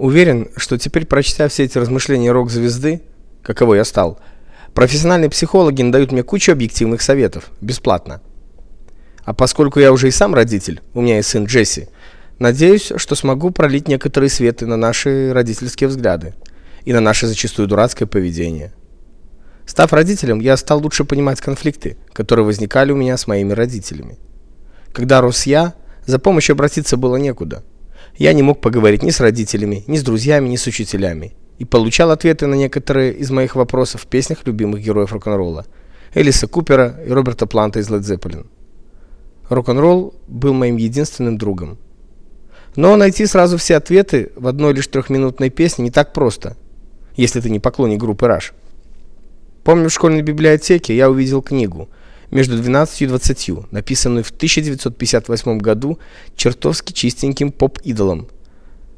Уверен, что теперь, прочтя все эти размышления рок-звезды, каково я стал, профессиональные психологи дают мне кучу объективных советов, бесплатно. А поскольку я уже и сам родитель, у меня есть сын Джесси, надеюсь, что смогу пролить некоторые светы на наши родительские взгляды и на наше зачастую дурацкое поведение. Став родителем, я стал лучше понимать конфликты, которые возникали у меня с моими родителями. Когда рос я, за помощью обратиться было некуда. Я не мог поговорить ни с родителями, ни с друзьями, ни с учителями. И получал ответы на некоторые из моих вопросов в песнях любимых героев рок-н-ролла. Элиса Купера и Роберта Планта из Led Zeppelin. Рок-н-ролл был моим единственным другом. Но найти сразу все ответы в одной лишь трехминутной песне не так просто, если ты не поклонник группы Rush. Помню, в школьной библиотеке я увидел книгу между 12 и 20, написанную в 1958 году чертовски чистеньким поп-идолом,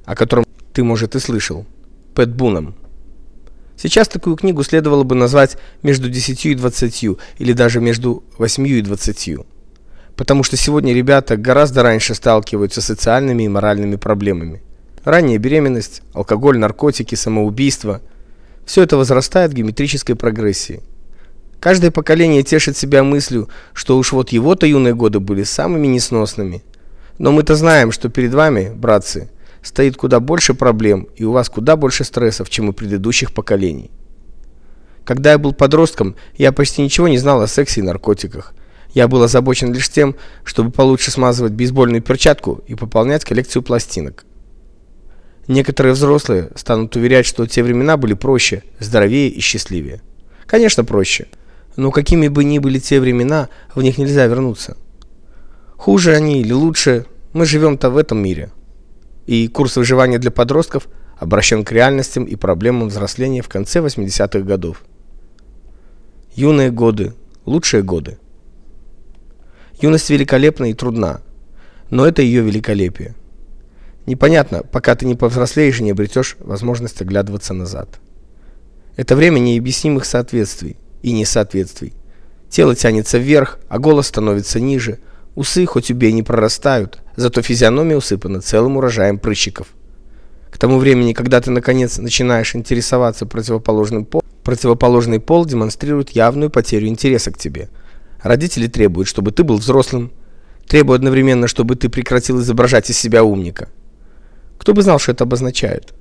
о котором ты, может, и слышал, Пэт Буном. Сейчас такую книгу следовало бы назвать между 10 и 20 или даже между 8 и 20. Потому что сегодня ребята гораздо раньше сталкиваются с социальными и моральными проблемами. Ранняя беременность, алкоголь, наркотики, самоубийство все это возрастает в геометрической прогрессии. Каждое поколение тешит себя мыслью, что уж вот его-то юные годы были самыми несносными. Но мы-то знаем, что перед вами, братцы, стоит куда больше проблем, и у вас куда больше стрессов, чем у предыдущих поколений. Когда я был подростком, я почти ничего не знал о сексе и наркотиках. Я был озабочен лишь тем, чтобы получше смазывать бейсбольную перчатку и пополнять коллекцию пластинок. Некоторые взрослые станут уверять, что те времена были проще, здоровее и счастливее. Конечно, проще. Но какими бы ни были те времена, в них нельзя вернуться. Хуже они или лучше, мы живем-то в этом мире. И курс выживания для подростков обращен к реальностям и проблемам взросления в конце 80-х годов. Юные годы, лучшие годы. Юность великолепна и трудна, но это ее великолепие. Непонятно, пока ты не повзрослеешь и не обретешь возможность оглядываться назад. Это время необъяснимых соответствий и несоответствий. Тело тянется вверх, а голос становится ниже. Усы хоть убей не прорастают, зато физиономия усыпана целым урожаем прыщиков. К тому времени, когда ты наконец начинаешь интересоваться противоположным полом, противоположный пол демонстрирует явную потерю интереса к тебе. Родители требуют, чтобы ты был взрослым, требуют одновременно, чтобы ты прекратил изображать из себя умника. Кто бы знал, что это обозначает?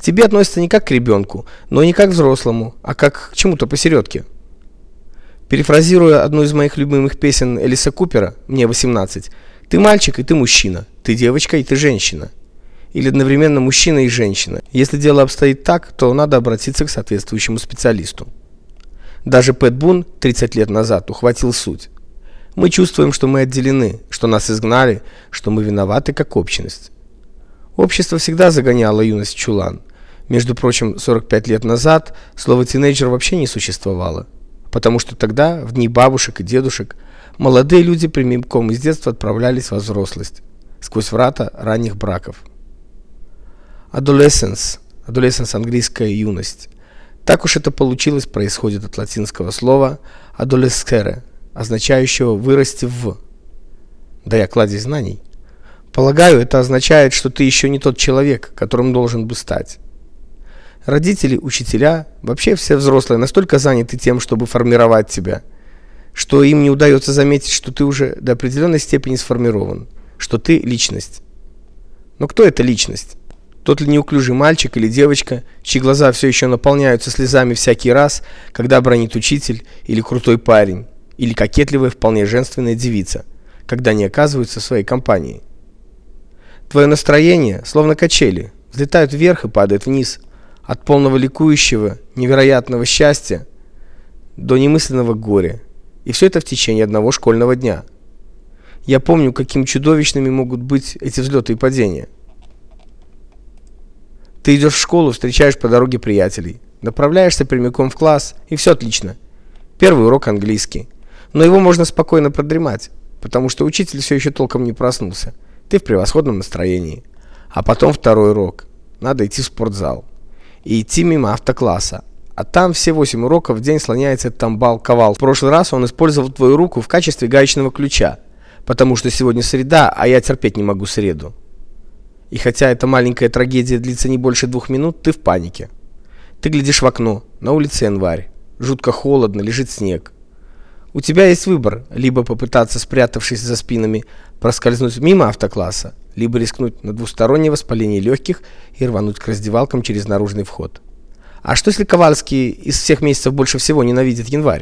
Тебе относятся не как к ребенку, но и не как к взрослому, а как к чему-то посередке. Перефразируя одну из моих любимых песен Элиса Купера «Мне 18», ты мальчик и ты мужчина, ты девочка и ты женщина. Или одновременно мужчина и женщина. Если дело обстоит так, то надо обратиться к соответствующему специалисту. Даже Пэт Бун 30 лет назад ухватил суть. Мы чувствуем, что мы отделены, что нас изгнали, что мы виноваты как общность. Общество всегда загоняло юность в чулан. Между прочим, 45 лет назад слово тинейджер вообще не существовало, потому что тогда, в дни бабушек и дедушек, молодые люди прямиком из детства отправлялись во взрослость, сквозь врата ранних браков. Adolescence, adolescence английская юность. Так уж это получилось, происходит от латинского слова adolescere, означающего вырасти в. Да я кладезь знаний. Полагаю, это означает, что ты еще не тот человек, которым должен бы стать. Родители, учителя, вообще все взрослые настолько заняты тем, чтобы формировать тебя, что им не удается заметить, что ты уже до определенной степени сформирован, что ты личность. Но кто эта личность? Тот ли неуклюжий мальчик или девочка, чьи глаза все еще наполняются слезами всякий раз, когда бронит учитель или крутой парень, или кокетливая вполне женственная девица, когда они оказываются в своей компании? Твое настроение, словно качели, взлетают вверх и падают вниз, от полного ликующего, невероятного счастья до немысленного горя. И все это в течение одного школьного дня. Я помню, каким чудовищными могут быть эти взлеты и падения. Ты идешь в школу, встречаешь по дороге приятелей, направляешься прямиком в класс, и все отлично. Первый урок английский. Но его можно спокойно продремать, потому что учитель все еще толком не проснулся. Ты в превосходном настроении. А потом второй урок. Надо идти в спортзал и идти мимо автокласса. А там все 8 уроков в день слоняется тамбал-ковал. В прошлый раз он использовал твою руку в качестве гаечного ключа, потому что сегодня среда, а я терпеть не могу среду. И хотя эта маленькая трагедия длится не больше двух минут, ты в панике. Ты глядишь в окно. На улице январь. Жутко холодно, лежит снег. У тебя есть выбор: либо попытаться, спрятавшись за спинами, проскользнуть мимо автокласса, либо рискнуть на двустороннее воспаление легких и рвануть к раздевалкам через наружный вход. А что если Ковальский из всех месяцев больше всего ненавидит январь?